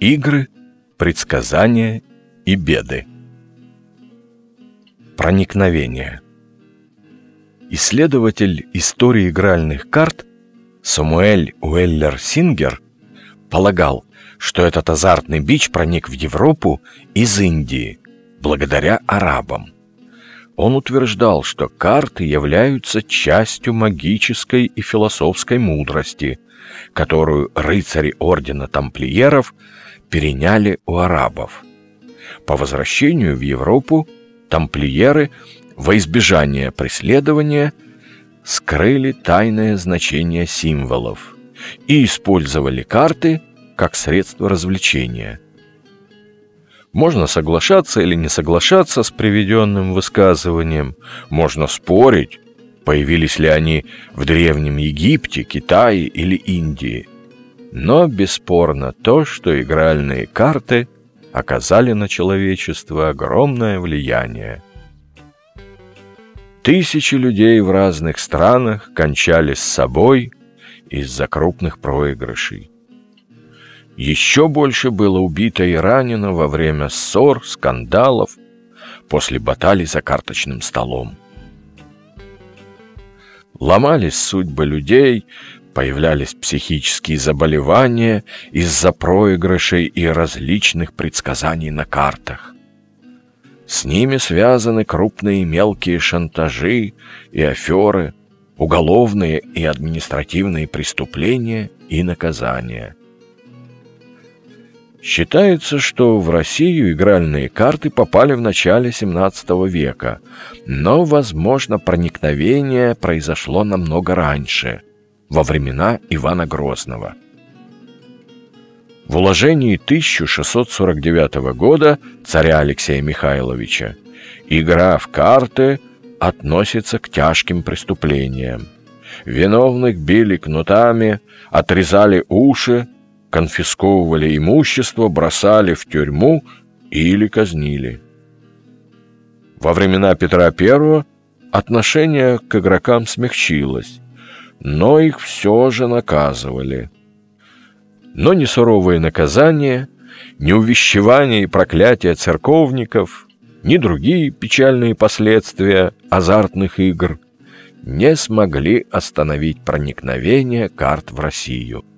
Игры, предсказания и беды. Проникновение. Исследователь истории игральных карт Самуэль Уэллер Сингер полагал, что этот азартный бич проник в Европу из Индии благодаря арабам. Он утверждал, что карты являются частью магической и философской мудрости, которую рыцари ордена тамплиеров переняли у арабов. По возвращению в Европу тамплиеры во избежание преследования скрыли тайное значение символов и использовали карты как средство развлечения – можно соглашаться или не соглашаться с приведенным высказыванием, можно спорить, появились ли они в Древнем Египте, Китае или Индии. Но бесспорно то, что игральные карты оказали на человечество огромное влияние. Тысячи людей в разных странах кончались с собой из-за крупных проигрышей. Еще больше было убито и ранено во время ссор, скандалов, после баталий за карточным столом. Ломались судьбы людей, появлялись психические заболевания из-за проигрышей и различных предсказаний на картах. С ними связаны крупные и мелкие шантажи и аферы, уголовные и административные преступления и наказания. Считается, что в Россию игральные карты попали в начале XVII века, но, возможно, проникновение произошло намного раньше, во времена Ивана Грозного. В уложении 1649 года царя Алексея Михайловича игра в карты относится к тяжким преступлениям. Виновных били кнутами, отрезали уши, конфисковывали имущество, бросали в тюрьму или казнили. Во времена Петра I отношение к игрокам смягчилось, но их все же наказывали. Но ни суровые наказания, ни увещевания и проклятия церковников, ни другие печальные последствия азартных игр не смогли остановить проникновение карт в Россию –